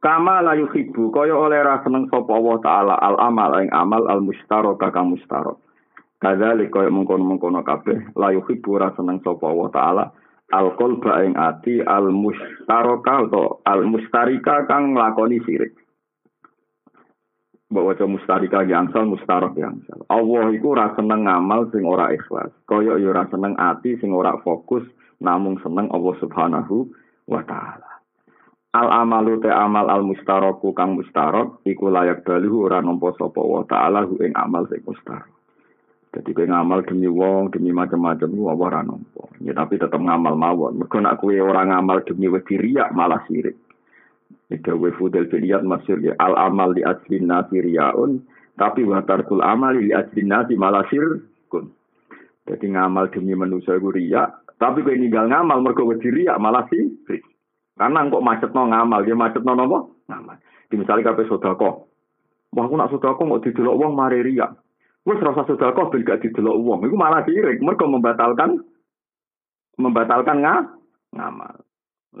Kama la yuhibbu kaya oleh ra seneng sapa Allah taala al amal ing amal al mustaraka kang mustarok. Kadzalik kaya mengkono-mengkono kabeh la yuhibbu ra seneng sapa Allah taala al qalba ing ati al mustaraka atau al mustarika kang nglakoni sirik. Mbok waca mustarika yangsal mustarok yangsal. Allah iku ra seneng ngamal sing ora ikhlas. Kaya ya ora seneng ati sing ora fokus namung seneng Allah Subhanahu wa taala. Al amalu te amal al mustaroku kang mustarok iku layak balu ora nampa sapa wa taala hu ing amal sing mustarok. Jadi kowe ngamal demi wong, demi macam-macam ku apa ora nampa. Ya tapi tetep ngamal mawon. Mergo nek kowe ora ngamal demi wedi riya malah sirik. Itu wa fudel filiyat masyur ya. Al amal di ajlin nasi riyaun tapi wa tarkul amal di ajlin nasi malah sirkun. Jadi ngamal demi manusia iku riya, tapi kowe ninggal ngamal mergo wedi riya malah sirik. Karena engkau macet no ngamal, dia macet no nopo ngamal. Di misalnya kape sodako, wah aku nak sodako mau didelok uang mari ria. Gue serasa sodako ben gak didelok uang, itu malah sirik. Mereka membatalkan membatalkan nga, ngamal.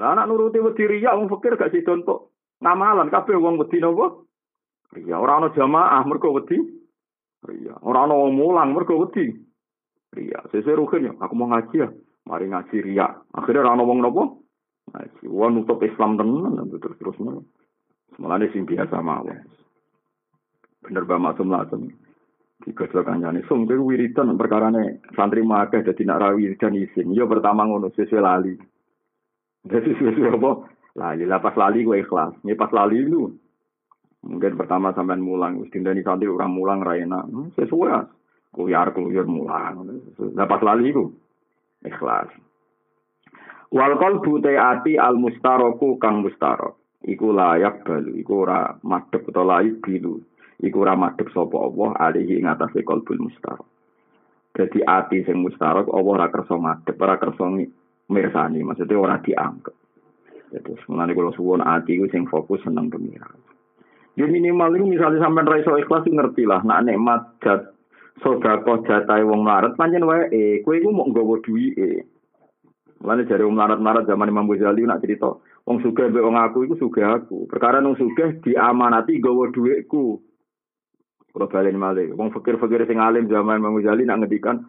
Lah anak nuruti wedi ria, wong fikir gak sih untuk ngamalan. Kape uang wedi nopo? Ria. Orang no jamaah mereka wedi. Ria. Orang no mulang mereka wedi. Ria. Sesuai rukin ya, aku mau ngaji ya. Mari ngaji ria. Akhirnya orang no wong nopo? Ngaji. Wah nutup Islam tenan terus terus mana. Semalane sing biasa mawon. Bener ba maksum langsung. Dua kancane sum kowe wiridan perkarane santri makai dadi nak rawi dan isin. Yo pertama ngono sesuai lali. Jadi sesuai apa? Lali, lapas lali gue ikhlas. Ini pas lali itu. Mungkin pertama sampean mulang, wis dindani santri orang mulang ra enak. Hmm, sesuai. Kuyar kuyar mulang. Lapas lali itu ikhlas. Wal qalbu ati al mustaroku kang mustarok. Iku layak balu, iku ora madhep utawa layak bilu. Iku ora madhep sapa Allah alihi ing atase qalbul mustarok. Jadi ati sing mustarok Allah ora kersa madhep, ora kersa mirsani, maksudnya ora dianggap. Jadi sebenarnya kalau suwon ati itu sing fokus seneng pengiran. Ya minimal itu misalnya sampai raiso ikhlas ngerti lah, nak nikmat jat sodako jatai wong larat, panjen wae, eh, kue iku mau nggawa duwi eh. Mulane jare wong larat-larat zaman Imam Ghazali nak cerita, wong sugih mbek wong aku iku sugih aku. Perkara wong sugih diamanati gawa dhuwitku. Kalau balen malih, wong fakir-fakir sing alim zaman Imam Ghazali nak ngedikan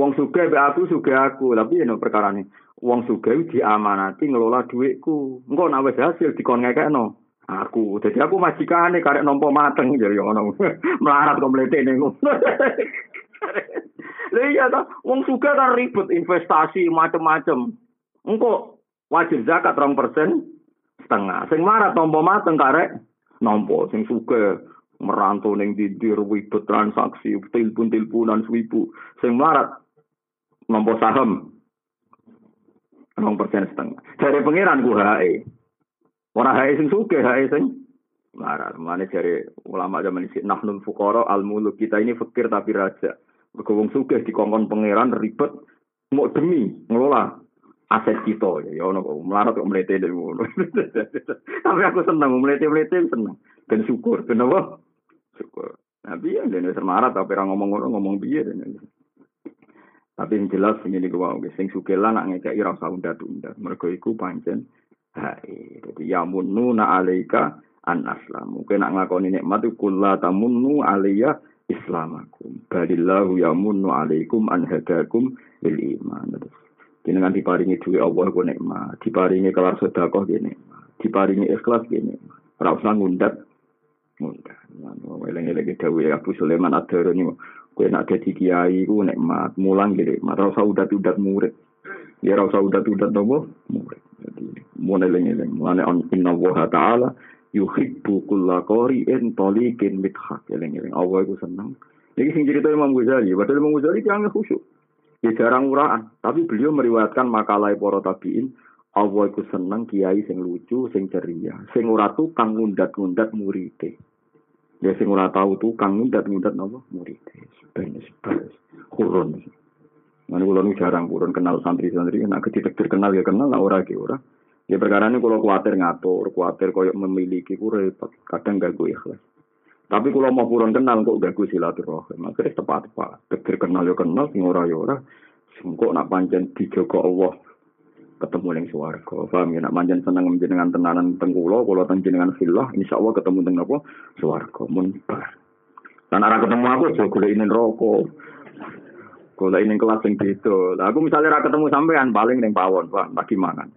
wong sugih mbek aku sugih aku. Tapi yen perkara ini, wong sugih diamanati ngelola dhuwitku. Engko nak wis hasil dikon ngekekno. Aku, jadi aku majikane karek nompo mateng jadi ngono. Melarat kok mletene ngono. Lha iya ta, wong suka ribet investasi macem-macem. Engko wajib zakat rong persen setengah. Sing marah tompo mateng karek nompo sing suka merantau ning didir ribet transaksi telepon teleponan swipu sing melarat nompo saham rong persen setengah. Dari pangeran ku hae. Ora hae sing suka hae sing Marah, mana dari ulama zaman ini, nahnul fukoro al muluk kita ini fakir tapi raja. Mergo wong sugih dikongkon pangeran ribet mau demi ngelola aset kita ya ono kok melarat kok mlete ngono. Tapi aku seneng mlete-mlete seneng. Ben syukur, ben apa? Syukur. Tapi ya dene semarat tapi ora ngomong ngono ngomong piye dene. Tapi yang jelas ini gua wow, sing sugih lah nak ngekeki ora usah undat-undat. Mergo iku pancen hae. Dadi ya mununa alaika an aslam. Mungkin nak ngakoni nikmat kula tamunnu alayya islamakum. Balillahu yamunnu alaikum an hadakum lil iman. Jenengan diparingi duwe Allah ku nikmat, diparingi kelar sedekah ki nikmat, diparingi ikhlas ki nikmat. Ora usah ngundat ngundat. Eleng-eleng dawuh Abu Sulaiman Ad-Darani kowe nak dadi kiai ku nikmat, mulang ki nikmat. Ora usah udat-udat murid. Ya ora usah udat-udat nopo murid. Jadi mun eleng-eleng, mulane inna wa ta'ala yuhibbu kulla qari'in taliqin mithaq eling-eling. Allah iku seneng iki sing cerita Imam Ghazali. Padahal Imam Ghazali jangan khusyuk. Ya jarang uraan tapi beliau meriwayatkan makalah para tabiin. Allah iku seneng kiai sing lucu sing ceria. Sing ora tukang ngundat-ngundat murite. Ya sing ora tahu tukang ngundat-ngundat napa? Murite. Sebes kurun. Mana kalau jarang kurun kenal santri-santri, nak ketika kenal ya kenal, nak ora ke ora. Ya perkara ini kalau khawatir ngatur, khawatir koyok memiliki ku repot, kadang gak gue ikhlas. Tapi kalau mau purun kenal kok gak gue silaturahim, akhirnya tepat tepat. Tegir kenal yo kenal, sing ora yo ora, sing kok nak pancen dijogo Allah. ketemu ning swarga. Paham ya nek manjen seneng jenengan tenanan teng kula, kula teng jenengan fillah, insyaallah ketemu teng napa? Swarga. Mun bar. Lan ora ketemu aku aja golek ini rokok. Golek ini kelas sing beda. Lah aku misalnya ora ketemu sampean paling ning pawon, Pak, lagi mangan.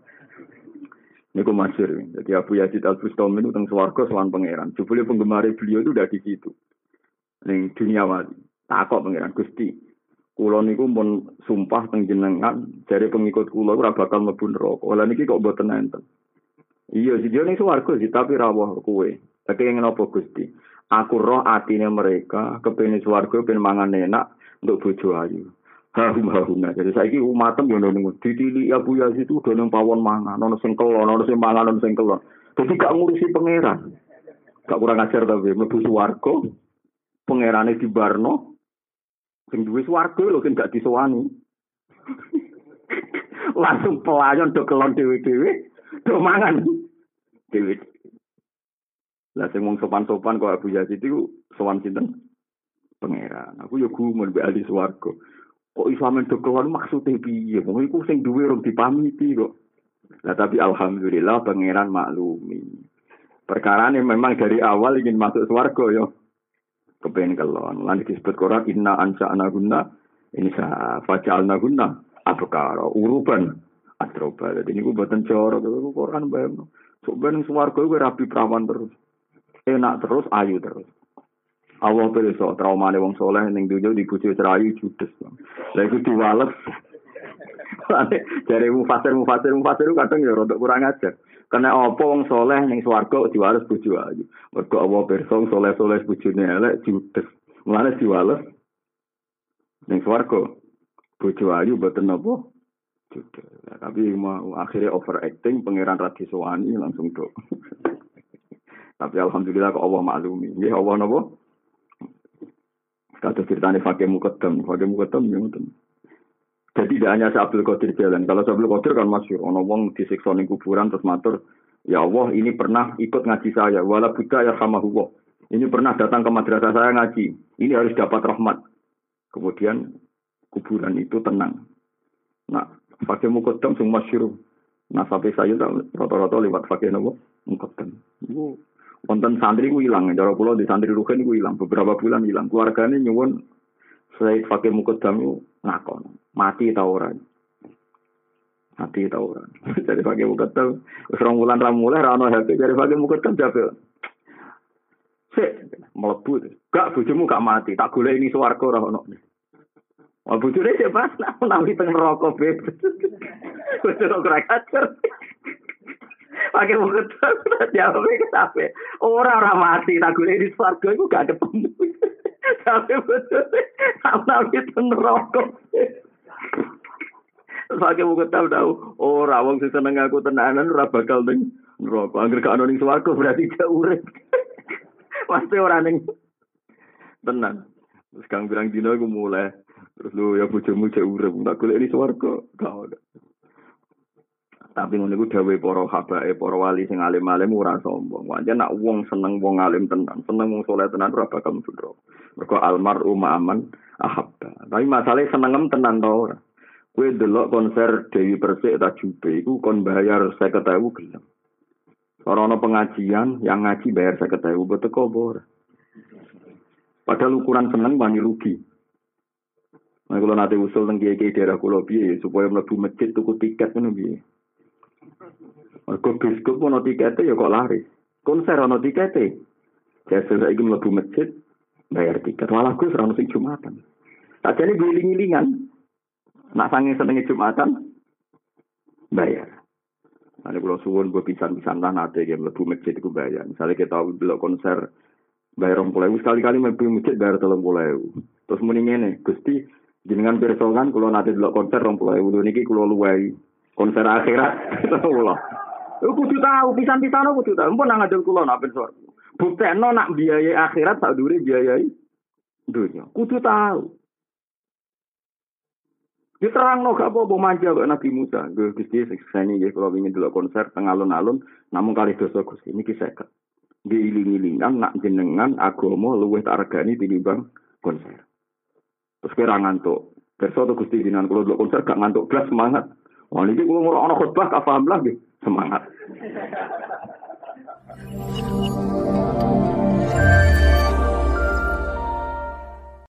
Niku masyur. Jadi Abu Yazid Al Bustami itu teng swarga sowan pangeran. Jebule penggemar beliau itu udah di situ. Ning dunia wali. Takok pangeran Gusti, Kulo niku pun sumpah teng jenengan dari pengikut kulo ora bakal mlebu neraka. Lah niki kok mboten enten. Iya, sih ning swarga sih, tapi rawuh kowe. Tapi yang apa Gusti? Aku roh atine mereka kepengin swarga ben mangan enak untuk bojo ayu. Hahum hahuna. Jadi saiki umatem yo nang ditili Abu Yazid itu udah pawon mangan, ono sing kelon, ono sing mangan, ono sing kelon. Jadi gak ngurusi pangeran. Gak kurang ajar tapi mlebu swarga. Pangerane di Barno, Sing duwe swarga lho gak disowani. Langsung pelayan do kelon dhewe-dhewe, do mangan dhewe. Lah sing wong sopan-sopan kok Abu Yazid itu sowan sinten? Pangeran. Aku yo gumun mbek ahli swarga. Kok iso amen kelon maksude piye? Wong iku sing duwe rong dipamiti kok. Lah tapi alhamdulillah pangeran maklumi. Perkara ini memang dari awal ingin masuk swarga yo kepengen kelon. Lan disebut Quran inna ansa'na guna insa faja'alna guna abkara uruban atroba. Jadi ini buatan coro, gue Quran bayang. So ben suwargo gue rapi perawan terus. Enak terus, ayu terus. Allah so trauma wong soleh ning dunya dibujuk cerayu judes. Lah iku diwales. Dari mufasir mufasir mufasir kadang ya rada kurang ajar. Karena apa wong soleh ning swarga diwales bojo ayu. Mergo apa pirsa soleh-soleh bojone elek judes. Mulane diwales ning swarga bojo ayu boten apa judes. Tapi mau akhirnya overacting pangeran Radiswani langsung dok. tapi alhamdulillah kok Allah maklumi. Nggih Allah napa? Kata ceritanya fakir mukaddam, fakir mukaddam ya ngoten. Jadi tidak hanya Abdul Qadir jalan. Kalau Abdul Qadir kan masyur. Ono wong disiksa ning kuburan terus matur, ya Allah ini pernah ikut ngaji saya. Wala buddha ya huwa. Ini pernah datang ke madrasah saya ngaji. Ini harus dapat rahmat. Kemudian kuburan itu tenang. Nah, fakir mukaddam sing masyur. Nah, sampai saya rata-rata lewat fakir nopo mukaddam. Itu wonten santri ku hilang. Cara kula di santri rugen ku hilang. Beberapa bulan hilang. Keluarganya nyuwun Said Fakir Mukaddam itu ngakon mati tau ora mati tau ora jadi pakai mukaddam wis rong wulan ra mulai ra ono HP jadi pakai mukaddam jabe sik mlebu gak bojomu gak mati tak golek ini swarga ora ono Wah bojone sik pas nak nawi teng neraka beb. Ora kira kacer. Pakai mukaddam jawab ke sampe. Ora ora mati tak golek di swarga iku gak ketemu. Tapi betul, sama itu neraka. Pakai buku tahu tahu. Oh, rawang sih seneng aku tenanan, ora bakal ning neraka. Angger gak ono ning swarga berarti gak urip. Pasti orang ning tenan. Terus kang bilang dino aku mulai. Terus lu ya bojomu cek urip, tak golek ning swarga. Gak ono. Tapi ngono iku dawuhe para habae, para wali sing alim-alim ora sombong. Wajan nak wong seneng wong alim tenan, seneng wong tenan ora bakal mlebu neraka. Mergo almaru ma'aman ahabba. Tapi masalahnya senengem tenan to ora. Kue delok konser Dewi Persik tak jube, iku kon bayar saya ketahui gelem. Orang pengajian yang ngaji bayar saya ketahui betul kobor. Padahal ukuran seneng bani rugi. Nah, kalau nanti usul tentang kiai daerah kulo supaya melebu masjid tuku tiket kan. Mergo biskop ono tiketnya ya kok lari. Konser ono tiketnya. Jadi saya ingin melebu masjid bayar tiket. Walah gue serang sing jumatan. Tak jadi giling-gilingan. Nak sange senengnya Jumatan, bayar. Nanti kalau suwun gue pisan-pisan lah nanti yang lebih masjid itu bayar. Misalnya kita belok konser bayar orang pulau sekali-kali lebih masjid bayar tolong pulau. Terus mending ini, gusti jenengan bersongan kalau nanti belok konser orang pulau niki kalau luwai konser akhirat pulau. Kudu tahu pisan-pisan aku kudu tahu. Mpun nang adil kulo nak bukti Buktekno nak biaya akhirat tak duri biayai dunia. Kudu tahu. Diterang no gak apa-apa manja kok Nabi Musa. Gue Gusti sekseni ya kalau ingin dulu konser tengah alun-alun, namun kali dosa Gusti ini kisah kan. Diiling-ilingan nak jenengan agama luwih tak regani tinimbang konser. Terus kira ngantuk. Perso tuh Gusti jinan kalau dulu konser gak ngantuk belas semangat. Wah, ini gue ngurang ana khutbah, gak paham lagi. Semangat.